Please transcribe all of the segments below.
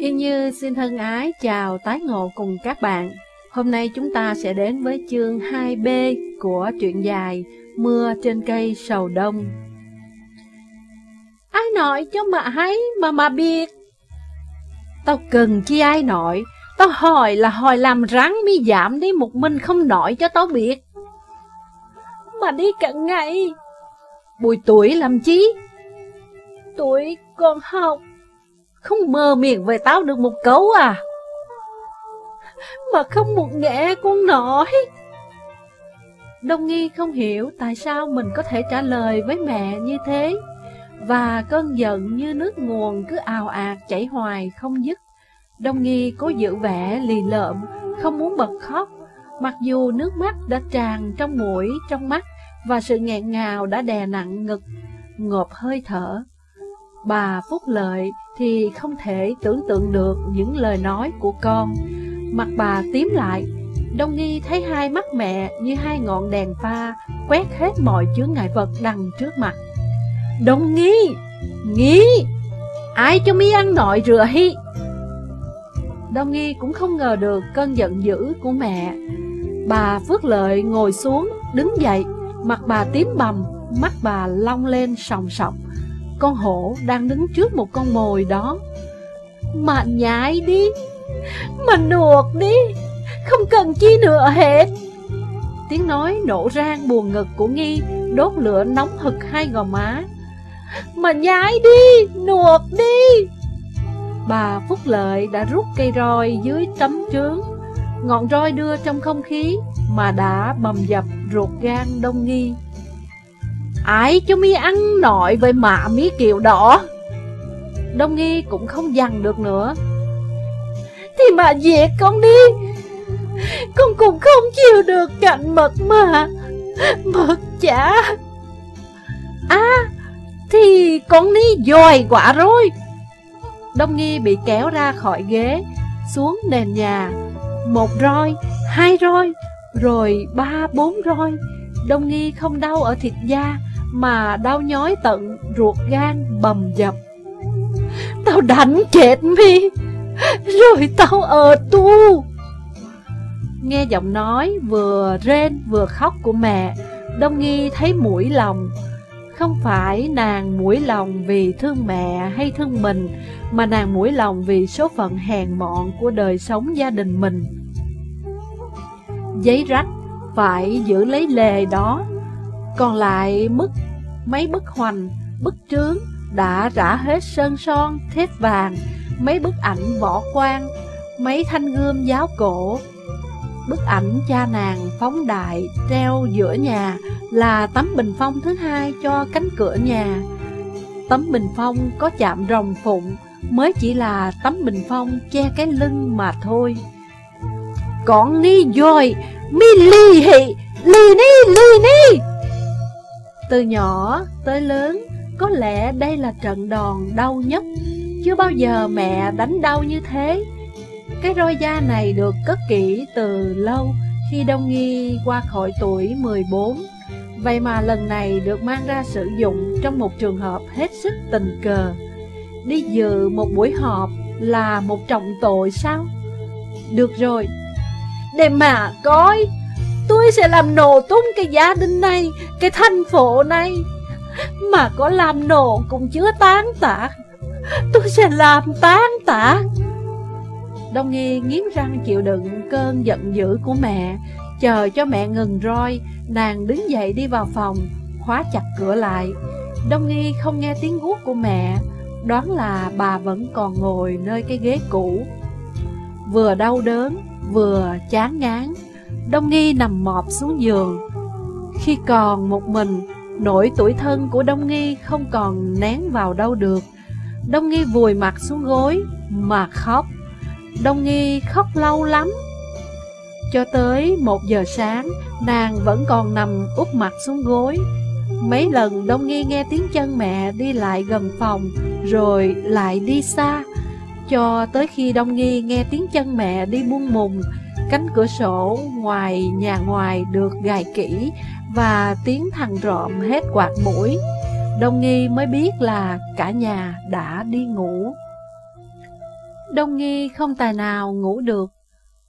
Yên Như xin thân ái chào tái ngộ cùng các bạn. Hôm nay chúng ta sẽ đến với chương 2B của truyện dài Mưa trên cây sầu đông. Ai nói cho mà hay mà mà biết? Tao cần chi ai nói, tao hỏi là hỏi làm rắn mi giảm đi một mình không nói cho tao biết. Mà đi cả ngày. Buổi tuổi làm chi? Tuổi còn học không mơ miệng về tao được một câu à? Mà không một nghe con nói. Đông Nghi không hiểu tại sao mình có thể trả lời với mẹ như thế. Và cơn giận như nước nguồn cứ ào ạt chảy hoài không dứt. Đông Nghi cố giữ vẻ lì lợm, không muốn bật khóc. Mặc dù nước mắt đã tràn trong mũi, trong mắt Và sự nghẹn ngào đã đè nặng ngực, ngộp hơi thở. Bà Phúc Lợi thì không thể tưởng tượng được những lời nói của con. Mặt bà tím lại, Đông Nghi thấy hai mắt mẹ như hai ngọn đèn pha quét hết mọi chướng ngại vật đằng trước mặt. Đông Nghi, Nghi, ai cho mi ăn nội rửa hi? Đông Nghi cũng không ngờ được cơn giận dữ của mẹ. Bà Phước Lợi ngồi xuống, đứng dậy, mặt bà tím bầm, mắt bà long lên sòng sọc. Con hổ đang đứng trước một con mồi đó. Mà nhảy đi, Mà nuột đi, Không cần chi nữa hết. Tiếng nói nổ rang buồn ngực của Nghi, Đốt lửa nóng hực hai gò má. Mà nhái đi, Nuột đi. Bà Phúc Lợi đã rút cây roi dưới tấm trướng. Ngọn roi đưa trong không khí Mà đã bầm dập ruột gan đông nghi. Ai cho mi ăn nội với mạ mi kiều đỏ. Đông nghi cũng không dằn được nữa. Thì mà về con đi, Con cũng không chịu được cạnh mật mà, Mật chả. À Thì con đi dòi quả rồi. Đông nghi bị kéo ra khỏi ghế, Xuống nền nhà. Một roi, Hai roi, Rồi ba, bốn roi. Đông nghi không đau ở thịt da mà đau nhói tận ruột gan bầm dập. Tao đánh chết mi, rồi tao ở tu. Nghe giọng nói vừa rên vừa khóc của mẹ, Đông Nghi thấy mũi lòng. Không phải nàng mũi lòng vì thương mẹ hay thương mình, mà nàng mũi lòng vì số phận hèn mọn của đời sống gia đình mình. Giấy rách phải giữ lấy lề đó còn lại mức mấy bức hoành, bức trướng đã rã hết sơn son, thép vàng, mấy bức ảnh võ quan, mấy thanh gươm giáo cổ. Bức ảnh cha nàng phóng đại treo giữa nhà là tấm bình phong thứ hai cho cánh cửa nhà. Tấm bình phong có chạm rồng phụng mới chỉ là tấm bình phong che cái lưng mà thôi. Còn ni rồi, mi ly hị, ly ni, ly ni. Từ nhỏ tới lớn, có lẽ đây là trận đòn đau nhất. Chưa bao giờ mẹ đánh đau như thế. Cái roi da này được cất kỹ từ lâu khi Đông Nghi qua khỏi tuổi 14. Vậy mà lần này được mang ra sử dụng trong một trường hợp hết sức tình cờ. Đi dự một buổi họp là một trọng tội sao? Được rồi, để mà coi Tôi sẽ làm nổ tung cái gia đình này, Cái thành phố này. Mà có làm nổ cũng chưa tán tạ Tôi sẽ làm tán tạ Đông Nghi nghiến răng chịu đựng cơn giận dữ của mẹ. Chờ cho mẹ ngừng roi, Nàng đứng dậy đi vào phòng, Khóa chặt cửa lại. Đông Nghi không nghe tiếng guốc của mẹ, Đoán là bà vẫn còn ngồi nơi cái ghế cũ. Vừa đau đớn, Vừa chán ngán. Đông Nghi nằm mọp xuống giường. Khi còn một mình, Nỗi tuổi thân của Đông Nghi không còn nén vào đâu được. Đông Nghi vùi mặt xuống gối Mà khóc. Đông Nghi khóc lâu lắm. Cho tới một giờ sáng, Nàng vẫn còn nằm úp mặt xuống gối. Mấy lần Đông Nghi nghe tiếng chân mẹ đi lại gần phòng, Rồi lại đi xa. Cho tới khi Đông Nghi nghe tiếng chân mẹ đi buông mùng Cánh cửa sổ ngoài nhà ngoài được gài kỹ và tiếng thằng rộm hết quạt mũi. Đông nghi mới biết là cả nhà đã đi ngủ. Đông Nghi không tài nào ngủ được,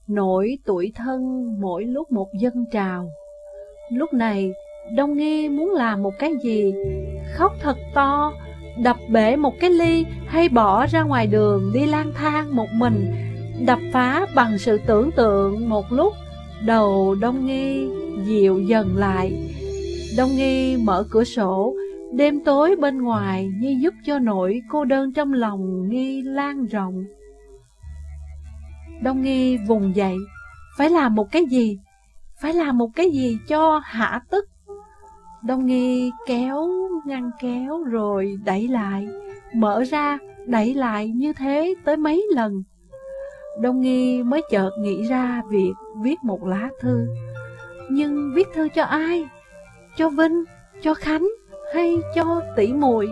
nỗi tuổi thân mỗi lúc một dân trào. Lúc này, Đông Nghi muốn làm một cái gì, khóc thật to, đập bể một cái ly hay bỏ ra ngoài đường đi lang thang một mình, đập phá bằng sự tưởng tượng một lúc, đầu Đông Nghi dịu dần lại. Đông Nghi mở cửa sổ, đêm tối bên ngoài như giúp cho nỗi cô đơn trong lòng Nghi lan rộng. Đông Nghi vùng dậy, phải làm một cái gì, phải làm một cái gì cho hạ tức. Đông Nghi kéo, ngăn kéo rồi đẩy lại, mở ra, đẩy lại như thế tới mấy lần. Đông Nghi mới chợt nghĩ ra việc viết một lá thư. Nhưng viết thư cho ai? Cho Vinh, cho Khánh hay cho tỷ muội?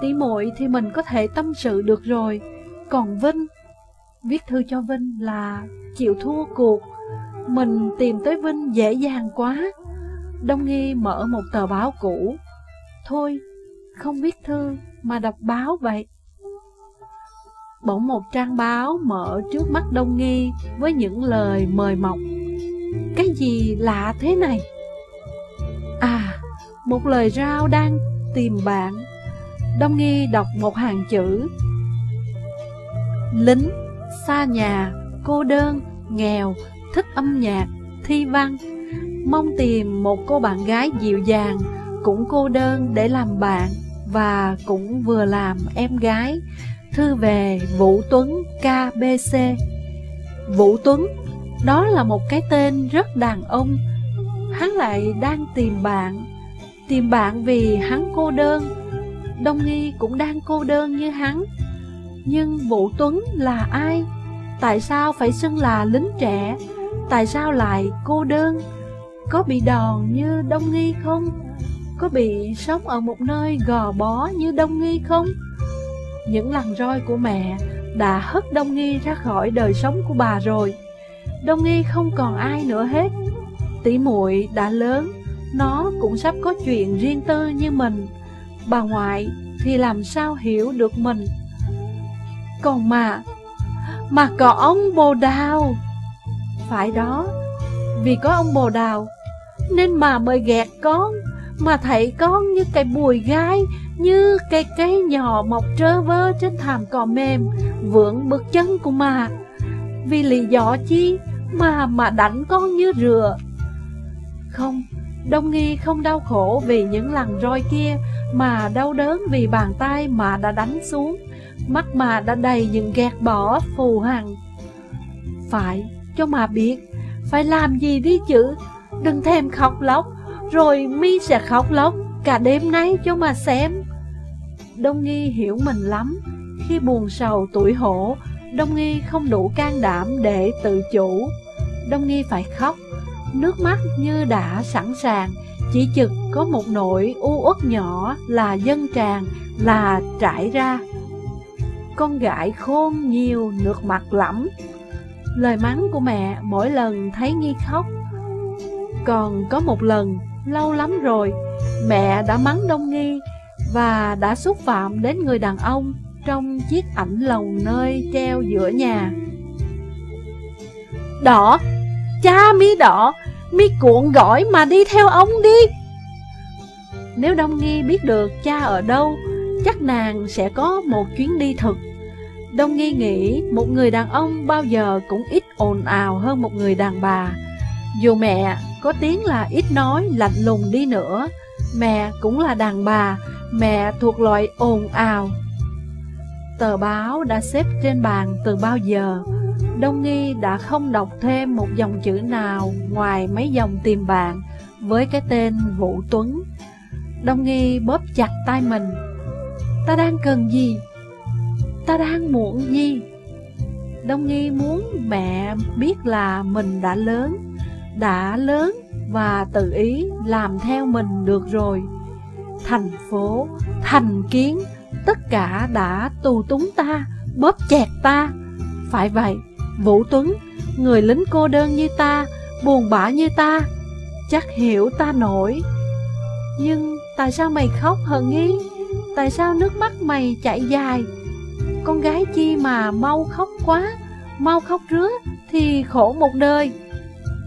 Tỷ muội thì mình có thể tâm sự được rồi, còn Vinh Viết thư cho Vinh là chịu thua cuộc Mình tìm tới Vinh dễ dàng quá Đông Nghi mở một tờ báo cũ Thôi, không viết thư mà đọc báo vậy Bỗng một trang báo mở trước mắt Đông Nghi Với những lời mời mọc. Cái gì lạ thế này? À, một lời rao đang tìm bạn. Đông Nghi đọc một hàng chữ. Lính xa nhà, cô đơn, nghèo, thích âm nhạc, thi văn. Mong tìm một cô bạn gái dịu dàng, cũng cô đơn để làm bạn Và cũng vừa làm em gái. Thư về Vũ Tuấn KBC Vũ Tuấn, đó là một cái tên rất đàn ông Hắn lại đang tìm bạn Tìm bạn vì hắn cô đơn Đông Nghi cũng đang cô đơn như hắn nhưng Vũ Tuấn là ai? Tại sao phải xưng là lính trẻ? Tại sao lại cô đơn? Có bị đòn như Đông Nghi không? Có bị sống ở một nơi gò bó như Đông Nghi không? Những lần roi của mẹ đã hất Đông Nghi ra khỏi đời sống của bà rồi. Đông Nghi không còn ai nữa hết. Tỷ muội đã lớn, nó cũng sắp có chuyện riêng tư như mình. Bà ngoại thì làm sao hiểu được mình? Còn mà Mà có ông bồ đào Phải đó Vì có ông bồ đào Nên mà mới ghẹt con mà thấy con như cây bùi gai, Như cây cây nhỏ mọc trơ vơ trên thảm cỏ mềm, vướng bước chân của mà. Vì lý do chi Mà mà đánh con như rửa. Không Đông Nghi không đau khổ vì những lần roi kia Mà đau đớn vì bàn tay mà đã đánh xuống. Mắt mà đã đầy những gạt bỏ phù hằng. Phải, cho mà biết, Phải làm gì đi chứ? Đừng thèm khóc lóc. Rồi mi sẽ khóc lóc Cả đêm nay cho mà xem. Đông Nghi hiểu mình lắm Khi buồn sầu tuổi hổ Đông Nghi không đủ can đảm để tự chủ. Đông Nghi phải khóc Nước mắt như đã sẵn sàng Chỉ chực có một nỗi u uất nhỏ là dân tràn Là trải ra. Con gái khôn nhiều nước mặt lắm. Lời mắng của mẹ mỗi lần thấy Nghi khóc. Còn có một lần, lâu lắm rồi Mẹ đã mắng Đông Nghi Và đã xúc phạm đến người đàn ông Trong chiếc ảnh lồng nơi treo giữa nhà Đỏ, cha mi đỏ Mi cuộn gỏi mà đi theo ông đi Nếu Đông Nghi biết được cha ở đâu chắc nàng sẽ có một chuyến đi thực. Đông nghi nghĩ một người đàn ông bao giờ cũng ít ồn ào hơn một người đàn bà. Dù mẹ có tiếng là ít nói, lạnh lùng đi nữa, mẹ cũng là đàn bà, mẹ thuộc loại ồn ào. Tờ báo đã xếp trên bàn từ bao giờ, Đông Nghi đã không đọc thêm một dòng chữ nào ngoài mấy dòng tìm bạn với cái tên Vũ Tuấn. Đông Nghi bóp chặt tay mình, Ta đang cần gì? Ta đang muốn gì? Đông Nghi muốn mẹ biết là mình đã lớn, đã lớn và tự ý làm theo mình được rồi. Thành phố, thành kiến, tất cả đã tù túng ta, bóp chẹt ta. Phải vậy, Vũ Tuấn, người lính cô đơn như ta, buồn bã như ta, chắc hiểu ta nổi. Nhưng tại sao mày khóc hờ nghi? Tại sao nước mắt mày chảy dài? con gái chi mà mau khóc quá, mau khóc rứa thì khổ một đời.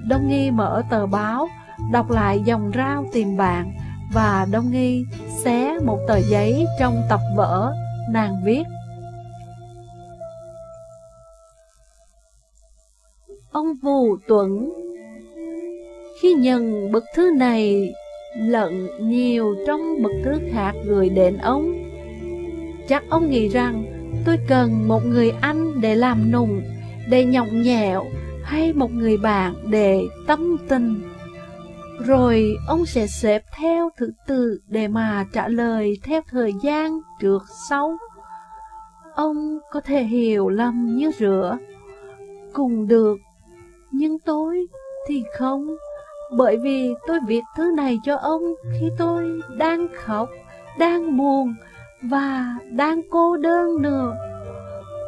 Đông Nghi mở tờ báo, đọc lại dòng rau tìm bạn và Đông Nghi xé một tờ giấy trong tập vở, nàng viết. Ông Vù Tuấn Khi nhận bức thư này lận nhiều trong bức thư khác gửi đến ông Chắc ông nghĩ rằng tôi cần một người anh để làm nùng, để nhọng nhẹo hay một người bạn để tâm tình. Rồi ông sẽ xếp theo thứ tự để mà trả lời theo thời gian trước sau. Ông có thể hiểu lầm như rửa. Cùng được, nhưng tôi thì không. Bởi vì tôi viết thứ này cho ông khi tôi đang khóc, đang buồn và đang cô đơn nữa.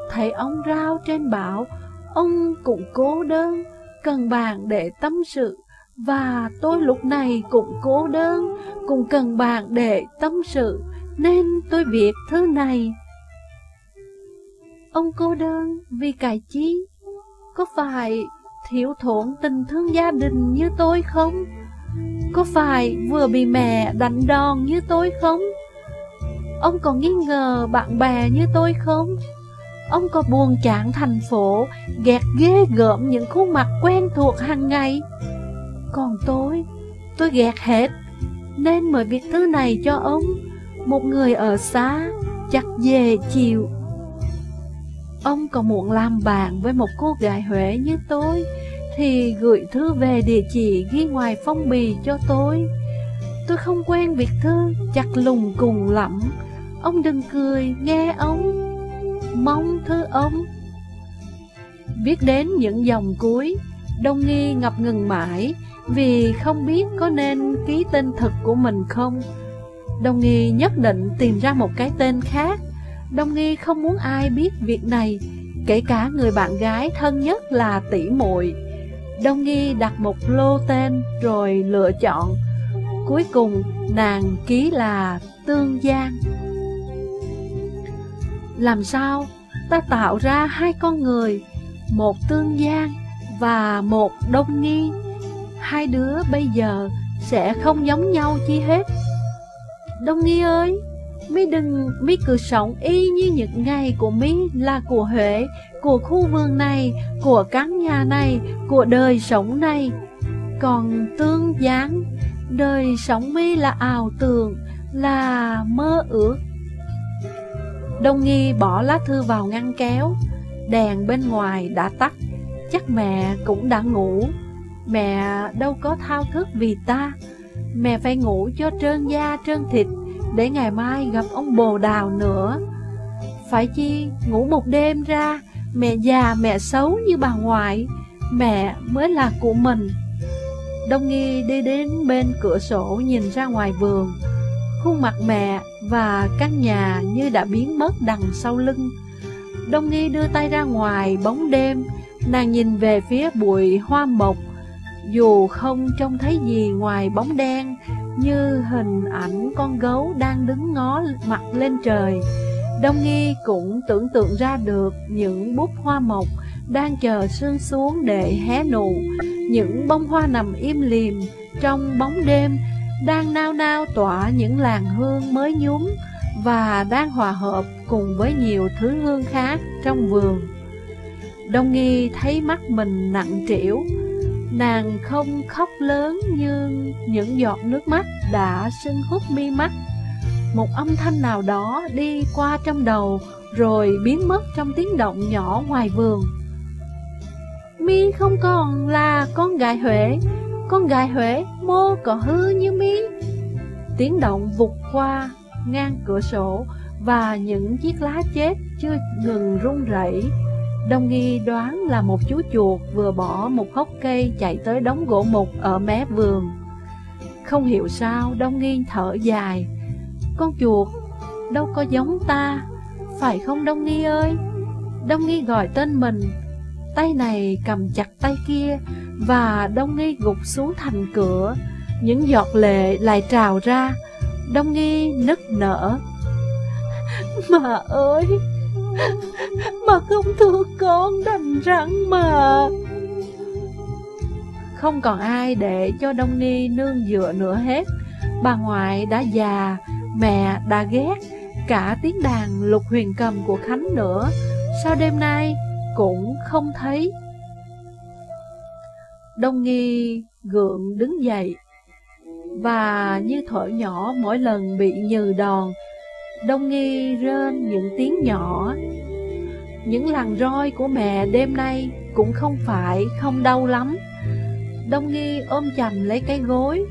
Thấy ông rao trên báo ông cũng cô đơn, cần bạn để tâm sự. Và tôi lúc này cũng cô đơn, cũng cần bạn để tâm sự, nên tôi viết thứ này. Ông cô đơn vì cải trí Có phải thiếu thốn tình thương gia đình như tôi không? Có phải vừa bị mẹ đánh đòn như tôi không? Ông có nghi ngờ bạn bè như tôi không? Ông có buồn chán thành phố, ghét ghê gợm những khuôn mặt quen thuộc hàng ngày? Còn tôi, tôi ghét hết, nên mới viết thư này cho ông. Một người ở xa, chắc về chịu. Ông có muốn làm bạn với một cô gái Huế như tôi, thì gửi thư về địa chỉ ghi ngoài phong bì cho tôi. Tôi không quen việc thư, chặt lùng cùng lắm. Ông đừng cười, nghe ông. Mong thư ông. Viết đến những dòng cuối, Đông Nghi ngập ngừng mãi vì không biết có nên ký tên thật của mình không. Đông Nghi nhất định tìm ra một cái tên khác. Đông Nghi không muốn ai biết việc này, kể cả người bạn gái thân nhất là tỷ muội. Đông Nghi đặt một lô tên rồi lựa chọn. Cuối cùng nàng ký là Tương Giang. Làm sao ta tạo ra hai con người, một Tương gian và một Đông Nghi? Hai đứa bây giờ sẽ không giống nhau chi hết. Đông Nghi ơi, mi đừng mi cứ sống y như những ngày của mi là của Huệ, của khu vườn này, của căn nhà này, của đời sống này. Còn tương gián, đời sống mi là ảo tưởng, là mơ ước. Đông Nghi bỏ lá thư vào ngăn kéo, đèn bên ngoài đã tắt, chắc mẹ cũng đã ngủ. Mẹ đâu có thao thức vì ta, mẹ phải ngủ cho trơn da trơn thịt, để ngày mai gặp ông bồ đào nữa. Phải chi ngủ một đêm ra, mẹ già mẹ xấu như bà ngoại, mẹ mới là của mình. Đông Nghi đi đến bên cửa sổ nhìn ra ngoài vườn, khuôn mặt mẹ và căn nhà như đã biến mất đằng sau lưng. Đông Nghi đưa tay ra ngoài bóng đêm, nàng nhìn về phía bụi hoa mộc, dù không trông thấy gì ngoài bóng đen, như hình ảnh con gấu đang đứng ngó mặt lên trời. Đông Nghi cũng tưởng tượng ra được những búp hoa mộc đang chờ sương xuống để hé nụ, những bông hoa nằm im liềm trong bóng đêm đang nao nao tỏa những làn hương mới nhúm và đang hòa hợp cùng với nhiều thứ hương khác trong vườn. Đông Nghi thấy mắt mình nặng trĩu, nàng không khóc lớn như những giọt nước mắt đã sinh hút mi mắt. Một âm thanh nào đó đi qua trong đầu rồi biến mất trong tiếng động nhỏ ngoài vườn. Mi không còn là con gái Huệ, con gái Huệ mô có hư như mi. Tiếng động vụt qua ngang cửa sổ và những chiếc lá chết chưa ngừng rung rẩy. Đông nghi đoán là một chú chuột vừa bỏ một hốc cây chạy tới đống gỗ mục ở mé vườn. Không hiểu sao Đông nghi thở dài. Con chuột đâu có giống ta, phải không Đông nghi ơi? Đông nghi gọi tên mình, tay này cầm chặt tay kia và Đông nghi gục xuống thành cửa. Những giọt lệ lại trào ra, Đông nghi nức nở. Mà ơi, Mà không thương con đành rắn mà. Không còn ai để cho Đông nghi nương dựa nữa hết. Bà ngoại đã già, mẹ đã ghét. Cả tiếng đàn lục huyền cầm của Khánh nữa. Sao đêm nay cũng không thấy? Đông Nghi gượng đứng dậy, Và như thở nhỏ mỗi lần bị nhừ đòn, Đông Nghi rên những tiếng nhỏ. Những làn roi của mẹ đêm nay cũng không phải không đau lắm. Đông Nghi ôm chầm lấy cái gối,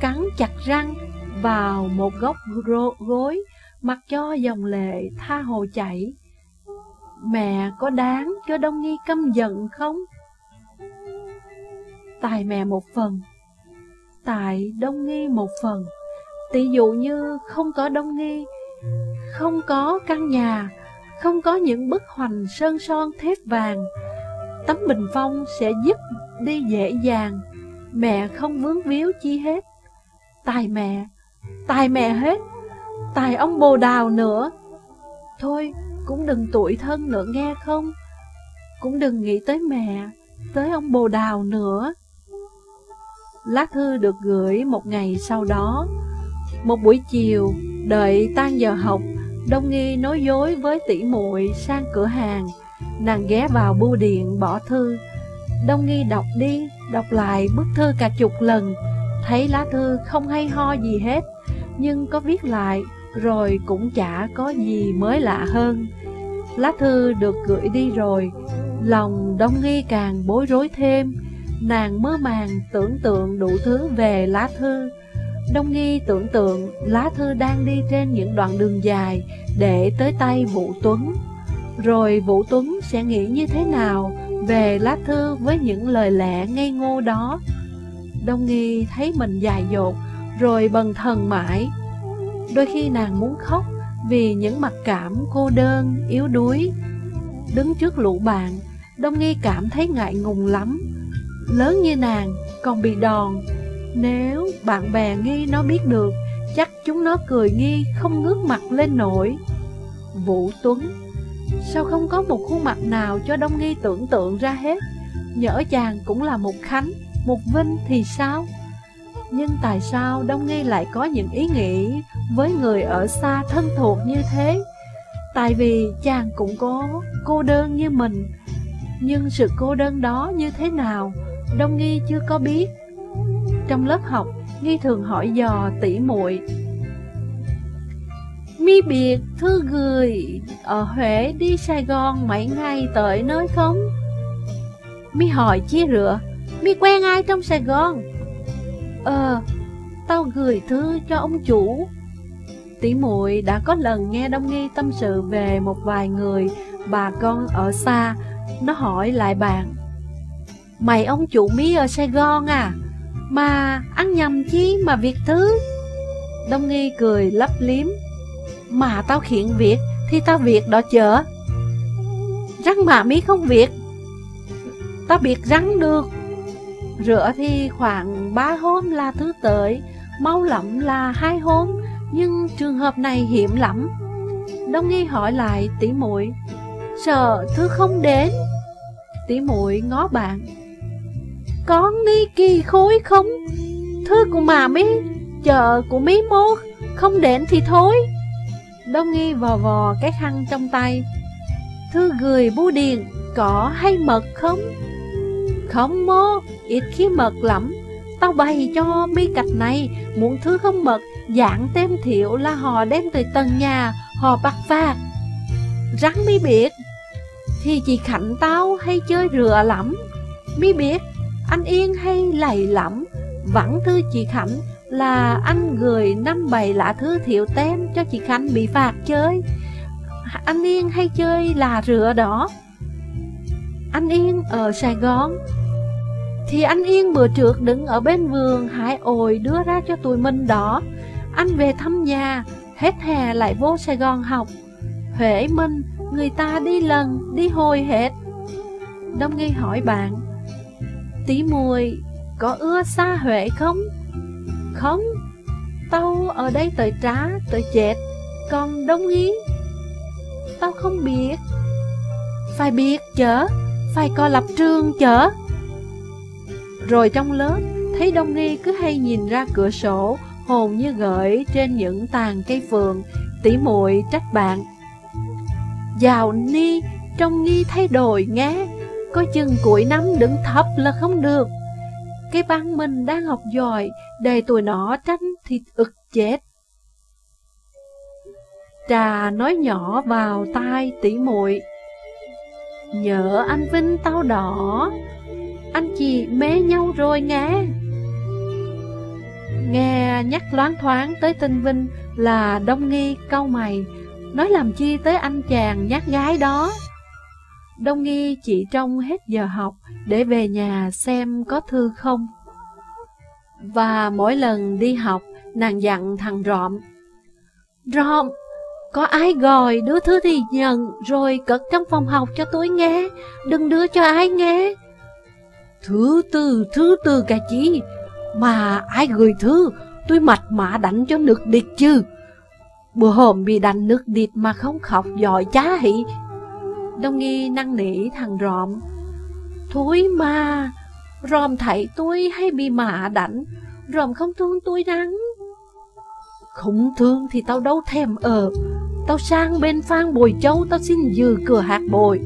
Cắn chặt răng vào một góc gối, Mặc cho dòng lệ tha hồ chảy. Mẹ có đáng cho Đông Nghi căm giận không? Tài mẹ một phần Tại Đông Nghi một phần. Tỷ dụ như không có Đông Nghi, Không có căn nhà, Không có những bức hoành sơn son thép vàng, Tấm bình phong sẽ giúp đi dễ dàng. Mẹ không vướng víu chi hết. Tài mẹ Tài mẹ hết. Tài ông bồ đào nữa. Thôi, cũng đừng tuổi thân nữa nghe không? Cũng đừng nghĩ tới mẹ, Tới ông bồ đào nữa. Lá thư được gửi một ngày sau đó. Một buổi chiều, Đợi tan giờ học, Đông Nghi nói dối với tỷ muội sang cửa hàng. Nàng ghé vào bưu điện bỏ thư. Đông Nghi đọc đi, Đọc lại bức thư cả chục lần. Thấy lá thư không hay ho gì hết, Nhưng có viết lại, Rồi cũng chả có gì mới lạ hơn. Lá thư được gửi đi rồi, Lòng Đông Nghi càng bối rối thêm. Nàng mơ màng tưởng tượng đủ thứ về lá thư. Đông Nghi tưởng tượng lá thư đang đi trên những đoạn đường dài để tới tay Vũ Tuấn. Rồi Vũ Tuấn sẽ nghĩ như thế nào về lá thư với những lời lẽ ngây ngô đó? Đông Nghi thấy mình dài dột rồi bần thần mãi. Đôi khi nàng muốn khóc vì những mặc cảm cô đơn, yếu đuối. Đứng trước lũ bạn, Đông Nghi cảm thấy ngại ngùng lắm. Lớn như nàng, còn bị đòn. Nếu bạn bè Nghi nó biết được Chắc chúng nó cười Nghi không ngước mặt lên nổi. Vũ Tuấn Sao không có một khuôn mặt nào cho Đông Nghi tưởng tượng ra hết? Nhỡ chàng cũng là một Khánh, một Vinh thì sao? Nhưng tại sao Đông Nghi lại có những ý nghĩ với người ở xa thân thuộc như thế? Tại vì chàng cũng có cô đơn như mình. Nhưng sự cô đơn đó như thế nào? Đông Nghi chưa có biết. Trong lớp học Nghi thường hỏi dò tỉ muội. Mi biệt thư gửi ở Huế đi Sài Gòn mấy ngày tới nơi không? Mi hỏi chia rửa. Mi quen ai trong Sài Gòn? Ờ, tao gửi thư cho ông chủ. Tỷ muội đã có lần nghe Đông Nghi tâm sự về một vài người bà con ở xa. Nó hỏi lại bạn. Mày ông chủ mí ở Sài Gòn à? Mà ăn nhầm chi mà việc thứ? Đông Nghi cười lấp liếm. Mà tao khiển việc Thì tao việc đó chở Răng mà mí không việc Tao biệt răng được. Rửa thì khoảng 3 hôm là thứ tới. Mau lắm là hai hôm, Nhưng trường hợp này hiểm lắm. Đông Nghi hỏi lại tỉ muội, Sợ thứ không đến? Tỉ muội ngó bạn. Con ni kỳ khối không? Thư của mà mi Chợ của mí mô, Không đến thì thôi. Đông Nghi vò vò cái khăn trong tay. Thư gửi bưu điện Có hay mật không? Không mô, Ít khi mật lắm. Tao bày cho mi cạch này, Muốn thứ không mật Dạng tem thiệu là họ đem từ tầng nhà, Họ bắt phạt. Rắn mi biết, Thì chị Khánh tao hay chơi rửa lắm. Mi biết anh Yên hay lầy lẫm? Vẫn thư chị Khánh là anh gửi năm bảy lá thư thiệu tem cho chị Khánh bị phạt chơi. Anh Yên hay chơi là rửa đó. Anh Yên ở Sài Gòn. Thì anh Yên bữa trước đứng ở bên vườn Hải ồi đưa ra cho tụi mình đó. Anh về thăm nhà, Hết hè lại vô Sài Gòn học. Huệ Minh Người ta đi lần, đi hồi hết. Đông Nghi hỏi bạn Tí mùi Có ưa xa Huệ không? Không Tao ở đây tới trá, tới chết, Còn Đông ý. tao không biết Phải biết chớ, Phải có lập trường chớ Rồi trong lớp, Thấy Đông Nghi cứ hay nhìn ra cửa sổ, Hồn như gợi trên những tàn cây phường Tỉ muội trách bạn Giàu Ni, Trong Nghi thay đổi nghe có chừng cuối năm đứng thấp là không được. Cái băng mình đang học giỏi Để tụi nó tranh thì ực chết. Trà nói nhỏ vào tai tỉ muội. Nhớ anh Vinh tao đỏ Anh chị mê nhau rồi nghe. Nghe nhắc loáng thoáng tới tinh Vinh là đông nghi câu mày. Nói làm chi tới anh chàng nhát gái đó? Đông nghi chỉ trong hết giờ học để về nhà xem có thư không Và mỗi lần đi học nàng dặn thằng Rọm Rọm, có ai gọi đưa thư thì nhận rồi cất trong phòng học cho tôi nghe, đừng đưa cho ai nghe. Thứ tư, thứ tư cả chí, mà ai gửi thư, tôi mặt mã đánh cho nước địch chứ. Bữa hôm bị đánh nước địch mà không khóc giỏi chá hị. Đông nghi năng nỉ thằng rộm Thúi mà, ròm thấy tôi hay bị mã đảnh ròm không thương tôi đắng. Không thương thì tao đâu thèm ở Tao sang bên Phan Bồi Châu Tao xin dừ cửa hạt bồi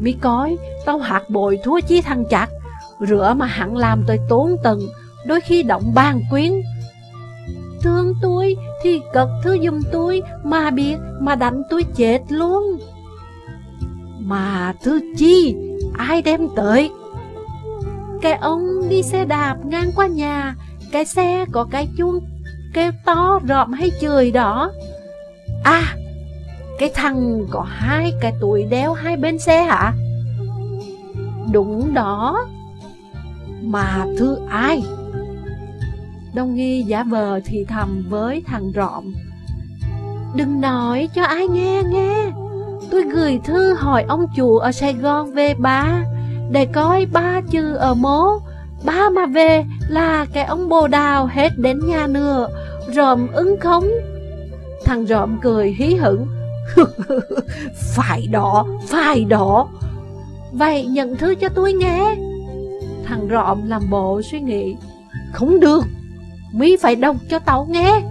Mi cói Tao hạt bồi thua chi thằng chặt Rửa mà hẳn làm tôi tốn tần Đôi khi động bàn quyến. Thương tôi thì cật thứ dùm tôi Mà biết mà đánh tôi chết luôn. Mà thứ chi, Ai đem tới? Cái ông đi xe đạp ngang qua nhà, Cái xe có cái chuông kêu to rộm hay chửi đó. À Cái thằng có hai cái tuổi đeo hai bên xe hả? Đúng đó. Mà thứ ai? Đông nghi giả vờ thì thầm với thằng rộm. Đừng nói cho ai nghe nghe. Tôi gửi thư hỏi ông chủ ở Sài Gòn về ba. Để coi ba chữ ở mố. Ba mà về là cái ông bồ đào hết đến nhà nữa Rộm ứng không? Thằng rộm cười hí hửng. Phải đó, phải đó. Vậy nhận thư cho tôi nghe. Thằng rộm làm bộ suy nghĩ. Không được. Mỹ phải đọc cho tao nghe.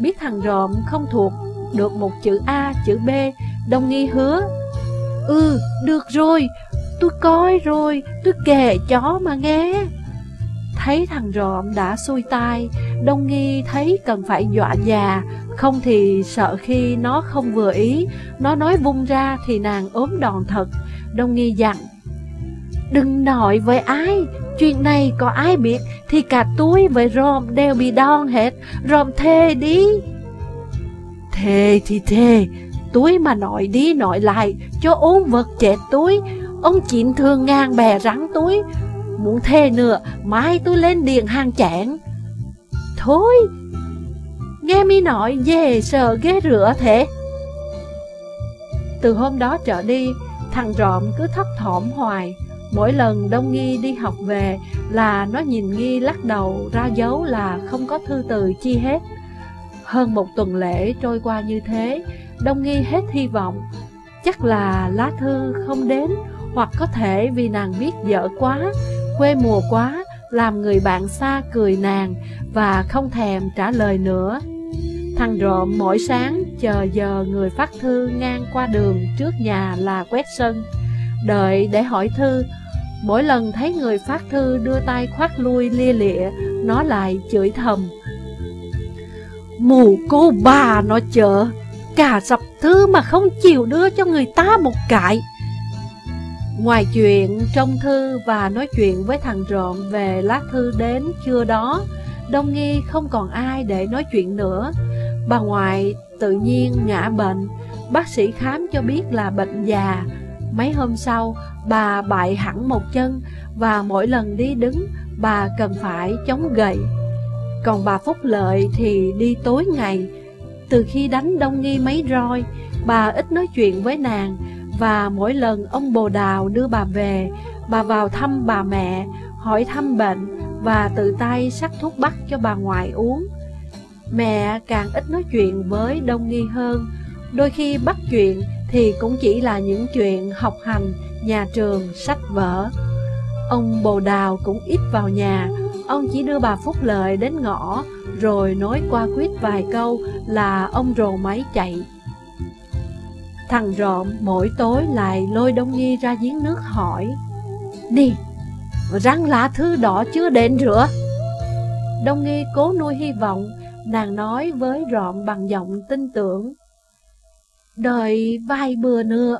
Biết thằng rộm không thuộc Được một chữ A, chữ B. Đồng nghi hứa. Ừ, được rồi Tôi coi rồi, tôi kể chó mà nghe. Thấy thằng rộm đã xuôi tai Đông nghi thấy cần phải dọa già Không thì sợ khi nó không vừa ý Nó nói vung ra thì nàng ốm đòn thật. Đông nghi dặn Đừng nói với ai Chuyện này có ai biết Thì cả túi với rộm đều bị đòn hết Rộm thề đi. Thề thì thề Túi mà nói đi nói lại Cho ốm vật chết túi. Ông chín thương ngang bè rắn túi. Muốn thề nữa, Mai tôi lên điện hàng chén Thôi, Nghe mi nói về sợ ghế rửa thế. Từ hôm đó trở đi, Thằng rộm cứ thấp thỏm hoài. Mỗi lần Đông Nghi đi học về Là nó nhìn Nghi lắc đầu ra dấu là không có thư từ chi hết. Hơn một tuần lễ trôi qua như thế Đông Nghi hết hy vọng. Chắc là lá thư không đến, Hoặc có thể vì nàng biết dở quá, Quê mùa quá, Làm người bạn xa cười nàng Và không thèm trả lời nữa. Thằng rộm mỗi sáng chờ giờ người phát thư ngang qua đường trước nhà là quét sân Đợi để hỏi thư, Mỗi lần thấy người phát thư đưa tay khoát lui lia lịa, Nó lại chửi thầm. Mù cô bà nó chợ Cả sập thư mà không chịu đưa cho người ta một cãi Ngoài chuyện trong thư và nói chuyện với thằng Rộn về lá thư đến chưa đó, Đông Nghi không còn ai để nói chuyện nữa. Bà ngoại tự nhiên ngã bệnh, Bác sĩ khám cho biết là bệnh già. Mấy hôm sau, bà bại hẳn một chân Và mỗi lần đi đứng, bà cần phải chống gậy. Còn bà Phúc Lợi thì đi tối ngày từ khi đánh Đông Nghi mấy roi Bà ít nói chuyện với nàng và mỗi lần ông bồ đào đưa bà về, bà vào thăm bà mẹ, hỏi thăm bệnh và tự tay sắc thuốc bắc cho bà ngoại uống. Mẹ càng ít nói chuyện với Đông Nghi hơn, đôi khi bắt chuyện thì cũng chỉ là những chuyện học hành, nhà trường, sách vở. Ông Bồ Đào cũng ít vào nhà, ông chỉ đưa bà Phúc Lợi đến ngõ, rồi nói qua quyết vài câu là ông rồ máy chạy. Thằng rộm mỗi tối lại lôi Đông Nhi ra giếng nước hỏi Nì, răng lá thư đỏ chưa đến rửa? Đông Nghi cố nuôi hy vọng Nàng nói với rộm bằng giọng tin tưởng Đợi vài bữa nữa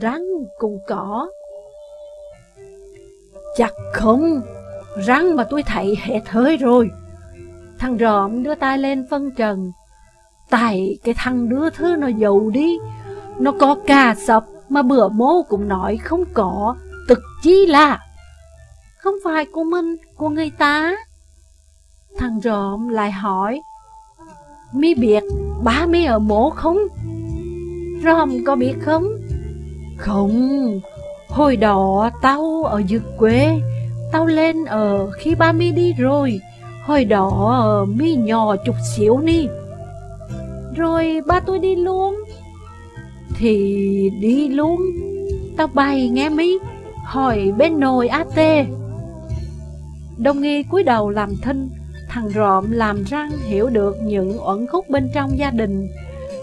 Rắn cùng cỏ Chắc không? Rắn mà tôi thấy hết thới rồi. Thằng rộm đưa tay lên phân trần. Tại cái thằng đưa thư nó dầu đi. Nó có cà sập Mà bữa mô cũng nói không có. Thực chi là Không phải của mình, của người ta. Thằng rộm lại hỏi Mi biết ba mi ở mổ không? Ròm có biết không? Không, hồi đó tao ở dưới quê, tao lên ở khi ba mi đi rồi, hồi đó ờ, mi nhỏ chút xíu đi. Rồi ba tôi đi luôn. Thì đi luôn, tao bày nghe mi, hỏi bên nồi AT. Đông nghi cúi đầu làm thinh, thằng rộm làm răng hiểu được những uẩn khúc bên trong gia đình.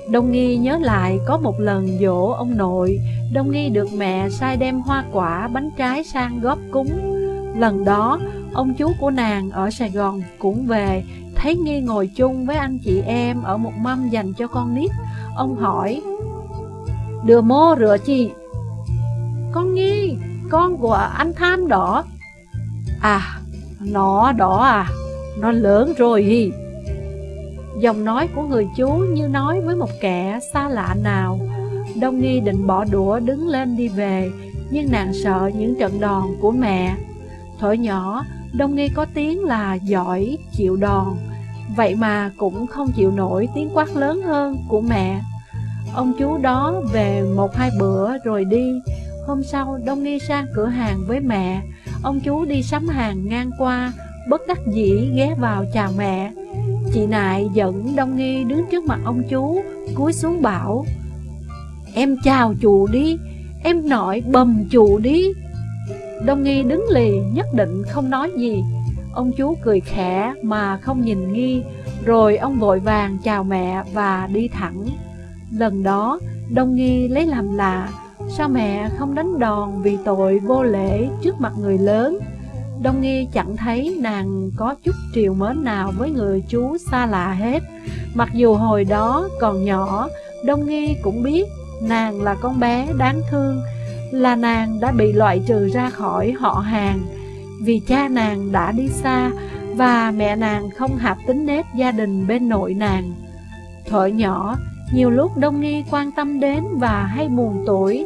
Đông Nghi nhớ lại có một lần dỗ ông nội, Đông Nghi được mẹ sai đem hoa quả, bánh trái sang góp cúng. Lần đó, ông chú của nàng ở Sài Gòn cũng về, thấy Nghi ngồi chung với anh chị em ở một mâm dành cho con nít. Ông hỏi, Đưa mô rửa chị. Con Nghi, con của anh Tham đỏ. À, nó đỏ à, nó lớn rồi hi. Dòng nói của người chú như nói với một kẻ xa lạ nào Đông Nghi định bỏ đũa đứng lên đi về Nhưng nàng sợ những trận đòn của mẹ thở nhỏ, Đông Nghi có tiếng là giỏi, chịu đòn. Vậy mà cũng không chịu nổi tiếng quát lớn hơn của mẹ. Ông chú đó về một hai bữa rồi đi. Hôm sau Đông Nghi sang cửa hàng với mẹ. Ông chú đi sắm hàng ngang qua Bất đắc dĩ ghé vào chào mẹ. Chị Nại dẫn Đông Nghi đứng trước mặt ông chú, cúi xuống bảo Em chào chủ đi, em nội bầm chủ đi. Đông Nghi đứng lì nhất định không nói gì. Ông chú cười khẽ mà không nhìn Nghi Rồi ông vội vàng chào mẹ và đi thẳng. Lần đó Đông Nghi lấy làm lạ Sao mẹ không đánh đòn vì tội vô lễ trước mặt người lớn? Đông Nghi chẳng thấy nàng có chút triều mến nào với người chú xa lạ hết. Mặc dù hồi đó còn nhỏ, Đông Nghi cũng biết nàng là con bé đáng thương là nàng đã bị loại trừ ra khỏi họ hàng Vì cha nàng đã đi xa Và mẹ nàng không hợp tính nết gia đình bên nội nàng. Thuở nhỏ, nhiều lúc Đông Nghi quan tâm đến và hay buồn tuổi.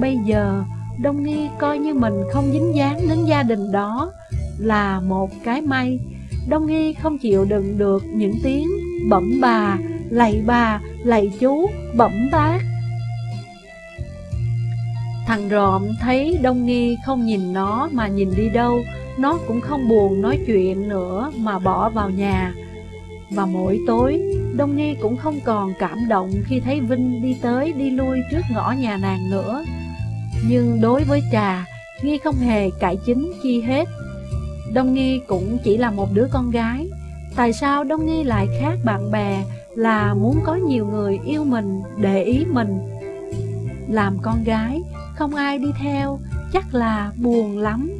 Bây giờ, Đông Nghi coi như mình không dính dáng đến gia đình đó là một cái may. Đông Nghi không chịu đựng được những tiếng bẩm bà, lạy bà, lạy chú, bẩm bác. Thằng rộm thấy Đông Nghi không nhìn nó mà nhìn đi đâu Nó cũng không buồn nói chuyện nữa mà bỏ vào nhà. Và mỗi tối, Đông Nghi cũng không còn cảm động khi thấy Vinh đi tới đi lui trước ngõ nhà nàng nữa. Nhưng đối với trà, Nghi không hề cải chính chi hết. Đông Nghi cũng chỉ là một đứa con gái. Tại sao Đông Nghi lại khác bạn bè là muốn có nhiều người yêu mình, để ý mình? Làm con gái, không ai đi theo, chắc là buồn lắm.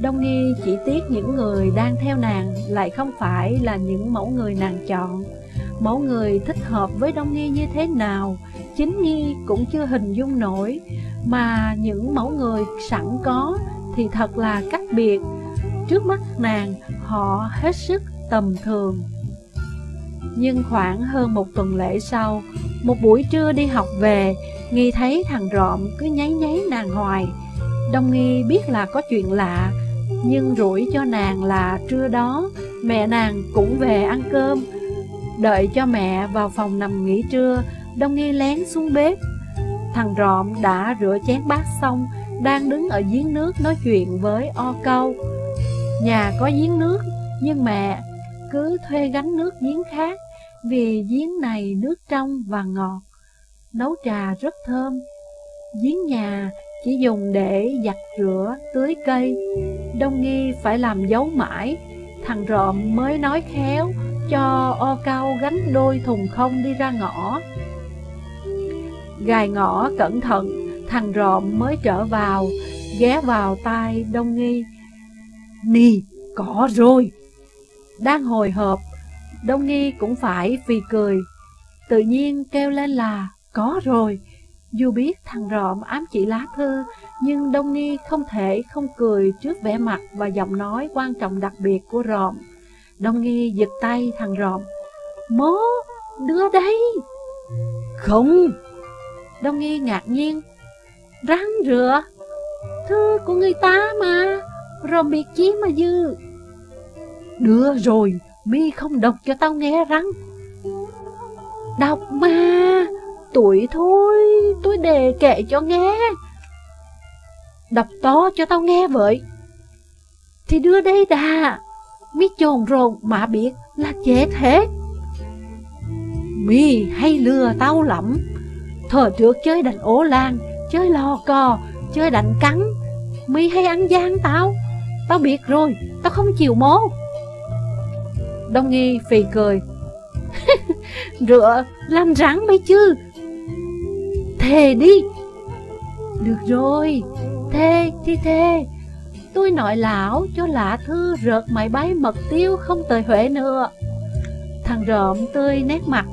Đông Nghi chỉ tiếc những người đang theo nàng lại không phải là những mẫu người nàng chọn. Mẫu người thích hợp với Đông Nghi như thế nào Chính Nghi cũng chưa hình dung nổi. Mà những mẫu người sẵn có thì thật là cách biệt. Trước mắt nàng, họ hết sức tầm thường. Nhưng khoảng hơn một tuần lễ sau, một buổi trưa đi học về, Nghi thấy thằng rộm cứ nháy nháy nàng hoài. Đông Nghi biết là có chuyện lạ, nhưng rủi cho nàng là trưa đó, mẹ nàng cũng về ăn cơm. Đợi cho mẹ vào phòng nằm nghỉ trưa, Đông Nghi lén xuống bếp. Thằng rộm đã rửa chén bát xong, đang đứng ở giếng nước nói chuyện với o câu. Nhà có giếng nước, nhưng mẹ cứ thuê gánh nước giếng khác, vì giếng này nước trong và ngọt nấu trà rất thơm. Giếng nhà chỉ dùng để giặt rửa, tưới cây. Đông nghi phải làm dấu mãi, thằng rộm mới nói khéo cho o cao gánh đôi thùng không đi ra ngõ. Gài ngõ cẩn thận, thằng rộm mới trở vào, ghé vào tai Đông Nghi. Nì, có rồi! Đang hồi hộp, Đông Nghi cũng phải vì cười. Tự nhiên kêu lên là có rồi. Dù biết thằng rộm ám chỉ lá thư, nhưng Đông Nghi không thể không cười trước vẻ mặt và giọng nói quan trọng đặc biệt của rộm. Đông Nghi giật tay thằng rộm. Mố, đưa đây. Không. Đông Nghi ngạc nhiên. Răng rửa. Thư của người ta mà, rộm biệt chí mà dư. Đưa rồi, mi không đọc cho tao nghe răng. Đọc mà, tuổi thôi, tôi đề kệ cho nghe. Đọc to cho tao nghe vậy. Thì đưa đây đà, mi chồn rồn mà biết là chết hết. Mi hay lừa tao lắm. Thời trước chơi đánh ố lan, chơi lò cò, chơi đánh cắn. Mi hay ăn gian tao. Tao biết rồi, tao không chịu mố. Đông nghi phì cười. Rửa làm rắn mấy chứ Thề đi. Được rồi. Thề thì thề Tôi nói lão cho lạ thư rợt mày bái mật tiêu không tời Huệ nữa. Thằng rộm tươi nét mặt.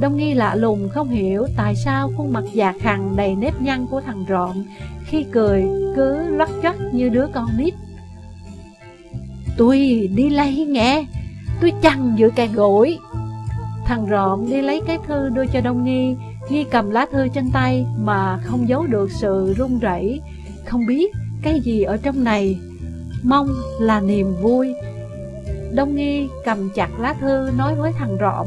Đông nghi lạ lùng không hiểu tại sao khuôn mặt già khằng đầy nếp nhăn của thằng rộm Khi cười cứ lắc chắc như đứa con nít. Tôi đi lấy nghe. Tôi chăn giữa cây gối. Thằng rộm đi lấy cái thư đưa cho Đông Nghi. Khi cầm lá thư trên tay mà không giấu được sự run rẩy, Không biết cái gì ở trong này, Mong là niềm vui. Đông Nghi cầm chặt lá thư nói với thằng rộm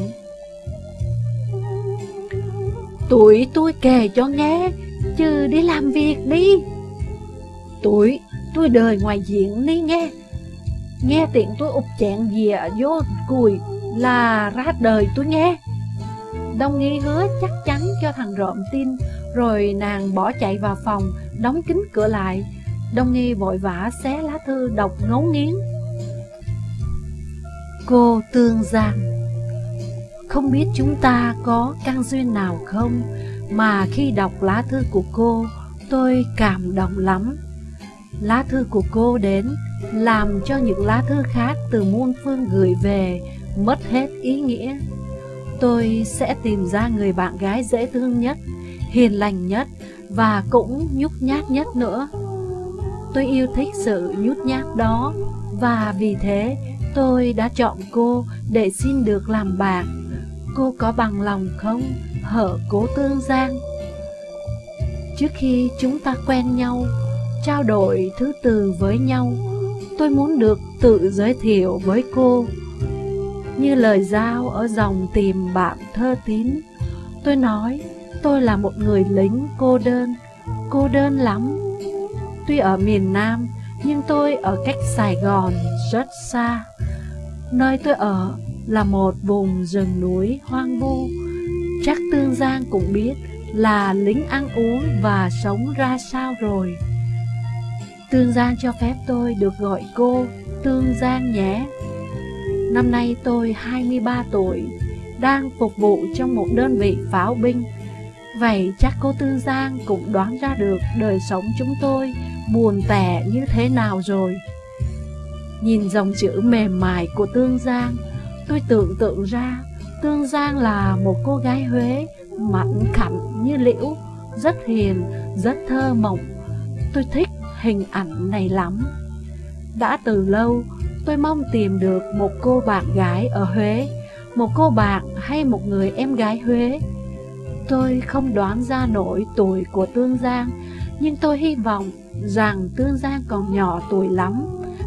Tuổi tôi kể cho nghe, Chứ đi làm việc đi. Tuổi tôi đời ngoài diện đi nghe. Nghe tiện tôi ụp chẹn dìa vô cùi là ra đời tôi nghe. Đông nghi hứa chắc chắn cho thằng rộm tin. Rồi nàng bỏ chạy vào phòng, Đóng kín cửa lại. Đông nghi vội vã xé lá thư đọc ngấu nghiến. Cô Tương Giang, Không biết chúng ta có căn duyên nào không? Mà khi đọc lá thư của cô, Tôi cảm động lắm. Lá thư của cô đến, Làm cho những lá thư khác từ muôn phương gửi về, mất hết ý nghĩa. Tôi sẽ tìm ra người bạn gái dễ thương nhất, hiền lành nhất và cũng nhút nhát nhất nữa. Tôi yêu thích sự nhút nhát đó và vì thế tôi đã chọn cô để xin được làm bạn. Cô có bằng lòng không? Hở cố tương giang. Trước khi chúng ta quen nhau, trao đổi thứ từ với nhau, tôi muốn được tự giới thiệu với cô như lời giao ở dòng tìm bạn thơ tín. Tôi nói, tôi là một người lính cô đơn, cô đơn lắm. Tuy ở miền Nam, nhưng tôi ở cách Sài Gòn rất xa. Nơi tôi ở là một vùng rừng núi hoang vu. Chắc Tương Giang cũng biết là lính ăn uống và sống ra sao rồi. Tương Giang cho phép tôi được gọi cô Tương Giang nhé. Năm nay tôi 23 tuổi, đang phục vụ trong một đơn vị pháo binh. Vậy chắc cô Tư Giang cũng đoán ra được đời sống chúng tôi buồn tẻ như thế nào rồi. Nhìn dòng chữ mềm mại của Tương Giang, tôi tưởng tượng ra Tương Giang là một cô gái Huế mặn khẳn như liễu, rất hiền, rất thơ mộng. Tôi thích hình ảnh này lắm. Đã từ lâu, Tôi mong tìm được một cô bạn gái ở Huế, một cô bạn hay một người em gái Huế. Tôi không đoán ra nổi tuổi của Tương Giang, nhưng tôi hy vọng rằng Tương Giang còn nhỏ tuổi lắm.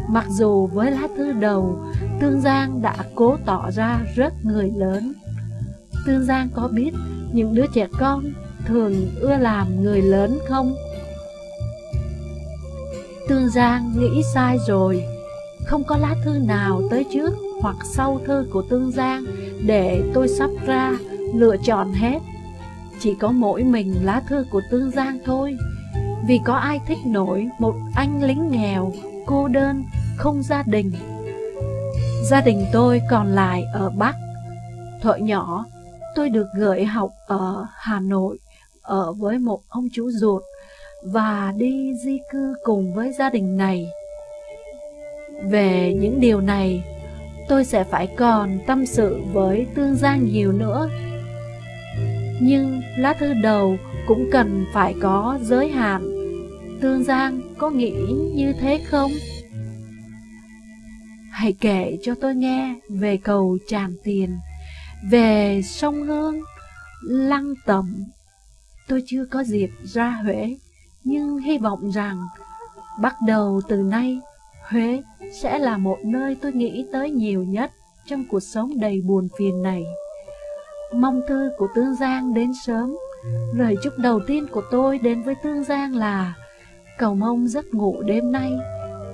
Mặc dù với lá thư đầu, Tương Giang đã cố tỏ ra rất người lớn. Tương Giang có biết những đứa trẻ con thường ưa làm người lớn không? Tương Giang nghĩ sai rồi không có lá thư nào tới trước hoặc sau thư của Tương Giang để tôi sắp ra, lựa chọn hết. chỉ có mỗi mình lá thư của Tương Giang thôi. Vì có ai thích nổi một anh lính nghèo, cô đơn, không gia đình. Gia đình tôi còn lại ở Bắc. Thuở nhỏ, tôi được gửi học ở Hà Nội, ở với một ông chú ruột và đi di cư cùng với gia đình này. Về những điều này, tôi sẽ phải còn tâm sự với Tương Giang nhiều nữa. Nhưng lá thư đầu cũng cần phải có giới hạn. Tương Giang có nghĩ như thế không? Hãy kể cho tôi nghe về cầu tràn Tiền, về sông Hương, Lăng Tẩm. Tôi chưa có dịp ra Huế, nhưng hy vọng rằng bắt đầu từ nay, Huế sẽ là một nơi tôi nghĩ tới nhiều nhất trong cuộc sống đầy buồn phiền này. Mong thư của Tương Giang đến sớm. Lời chúc đầu tiên của tôi đến với Tương Giang là, Cầu mong giấc ngủ đêm nay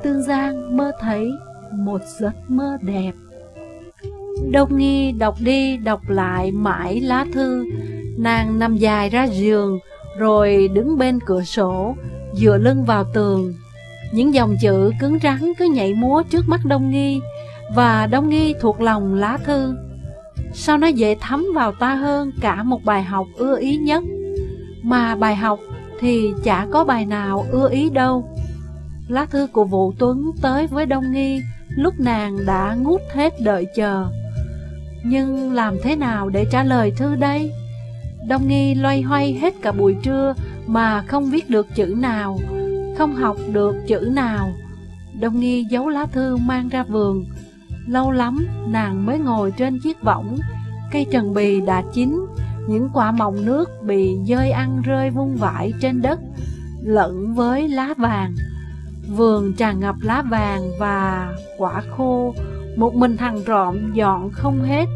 Tương Giang mơ thấy một giấc mơ đẹp Đông nghi đọc đi đọc lại mãi lá thư Nàng nằm dài ra giường, Rồi đứng bên cửa sổ, Dựa lưng vào tường những dòng chữ cứng rắn cứ nhảy múa trước mắt Đông nghi, Và Đông nghi thuộc lòng lá thư. Sao nó dễ thấm vào ta hơn cả một bài học ưa ý nhất? Mà bài học thì chả có bài nào ưa ý đâu. Lá thư của Vũ Tuấn tới với Đông Nghi, Lúc nàng đã ngút hết đợi chờ. Nhưng làm thế nào để trả lời thư đây? Đông Nghi loay hoay hết cả buổi trưa Mà không viết được chữ nào. Không học được chữ nào. Đông Nghi giấu lá thư mang ra vườn. Lâu lắm nàng mới ngồi trên chiếc võng. Cây trần bì đã chín, Những quả mọng nước bị dơi ăn rơi vung vãi trên đất, Lẫn với lá vàng. Vườn tràn ngập lá vàng và quả khô, Một mình thằng rộm dọn không hết.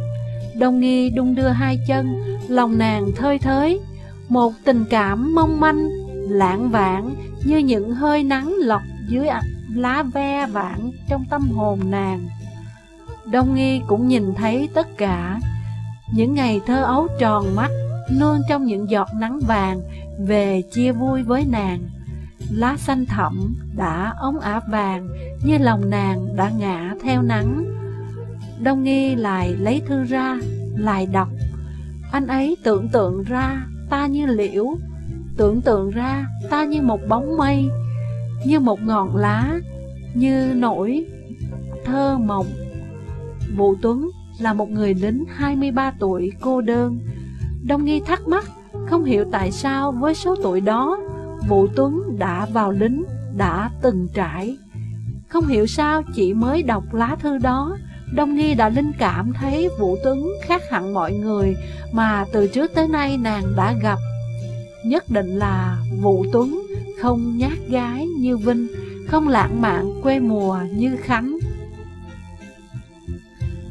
Đông nghi đung đưa hai chân, Lòng nàng thơi thới. Một tình cảm mong manh Lãng vãng như những hơi nắng lọc dưới lá ve vãng trong tâm hồn nàng. Đông Nghi cũng nhìn thấy tất cả. Những ngày thơ ấu tròn mắt Nương trong những giọt nắng vàng Về chia vui với nàng. Lá xanh thẳm đã ống ả vàng Như lòng nàng đã ngã theo nắng. Đông Nghi lại lấy thư ra, Lại đọc. Anh ấy tưởng tượng ra ta như liễu Tưởng tượng ra ta như một bóng mây Như một ngọn lá Như nỗi thơ mộng Vũ Tuấn là một người lính 23 tuổi cô đơn. Đông Nghi thắc mắc, không hiểu tại sao với số tuổi đó, Vũ Tuấn đã vào lính, đã từng trải. Không hiểu sao chỉ mới đọc lá thư đó, Đông Nghi đã linh cảm thấy Vũ Tuấn khác hẳn mọi người mà từ trước tới nay nàng đã gặp. Nhất định là Vũ Tuấn không nhát gái như Vinh, không lãng mạn quê mùa như Khánh.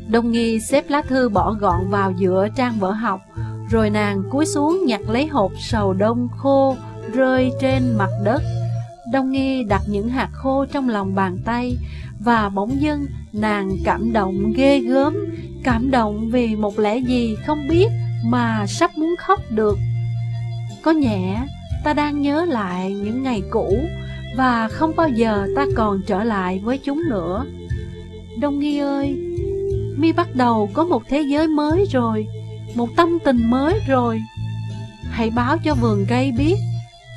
Đông Nghi xếp lá thư bỏ gọn vào giữa trang vở học, rồi nàng cúi xuống nhặt lấy hộp sầu đông khô rơi trên mặt đất. Đông Nghi đặt những hạt khô trong lòng bàn tay, và bỗng dưng nàng cảm động ghê gớm, cảm động vì một lẽ gì không biết mà sắp muốn khóc được. Có nhẹ, ta đang nhớ lại những ngày cũ, và không bao giờ ta còn trở lại với chúng nữa. Đông Nghi ơi, mi bắt đầu có một thế giới mới rồi, một tâm tình mới rồi. Hãy báo cho vườn cây biết,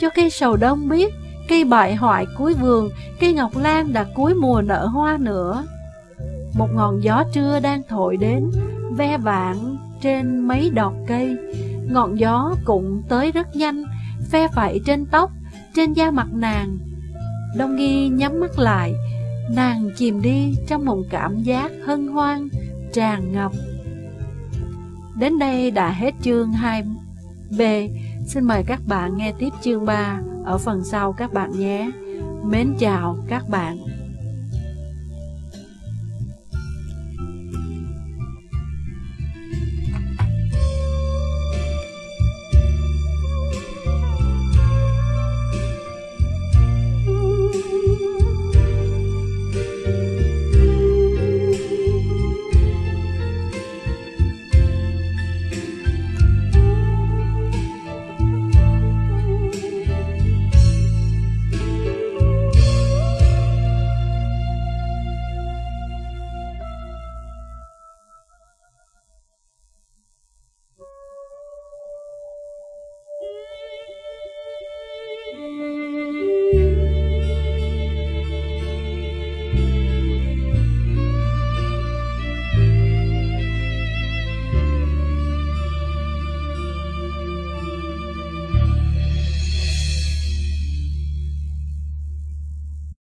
cho cây sầu đông biết, cây bại hoại cuối vườn, cây ngọc lan đã cuối mùa nở hoa nữa. Một ngọn gió trưa đang thổi đến, ve vãn trên mấy đọt cây. Ngọn gió cũng tới rất nhanh, phe phẩy trên tóc, trên da mặt nàng. Đông nghi nhắm mắt lại, nàng chìm đi trong một cảm giác hân hoan, tràn ngập. Đến đây đã hết chương 2B. Xin mời các bạn nghe tiếp chương 3 ở phần sau các bạn nhé. Mến chào các bạn.